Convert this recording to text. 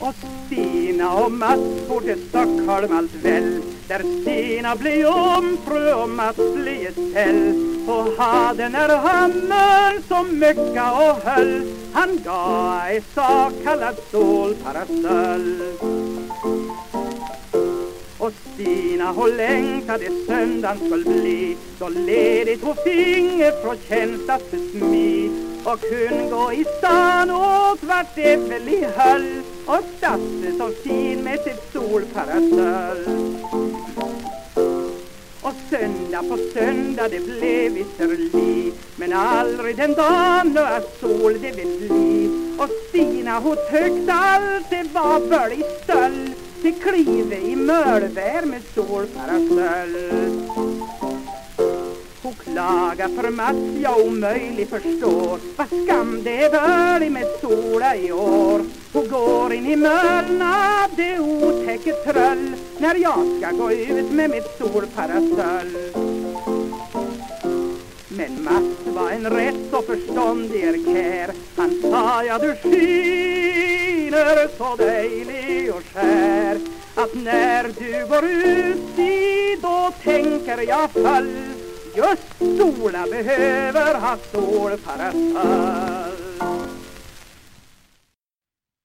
Och Stina och Mats for till Stockholm allt väl Där Stina blev jungfru och Mats blev gesäll Och hade när hammern som mycka och höll. Han gav ett så kallad solparasoll och Stina hon längtade söndagen skulle bli Då ledigt hon finge från tjänst att besmi Och kunde gå i stan åt vart det väl i höll. Och satte så fin med sitt solparasoll och söndag på söndag det blev visserli Men aldrig den dagen att sol det vill bli Och Stina hon tyckte allt det var bölgstöll till klive i mölvär med solparasoll Hon klagar för Mats jag omöjligt förstår Vad skam det är bölig med sola i år i mölna, det otäcke tröll När jag ska gå ut med mitt solparasoll men Mats var en rätt så förståndig kär. Han sa ja du skiner så dejlig och skär Att när du går ut i då tänker jag fall Just sola behöver ha solparasoll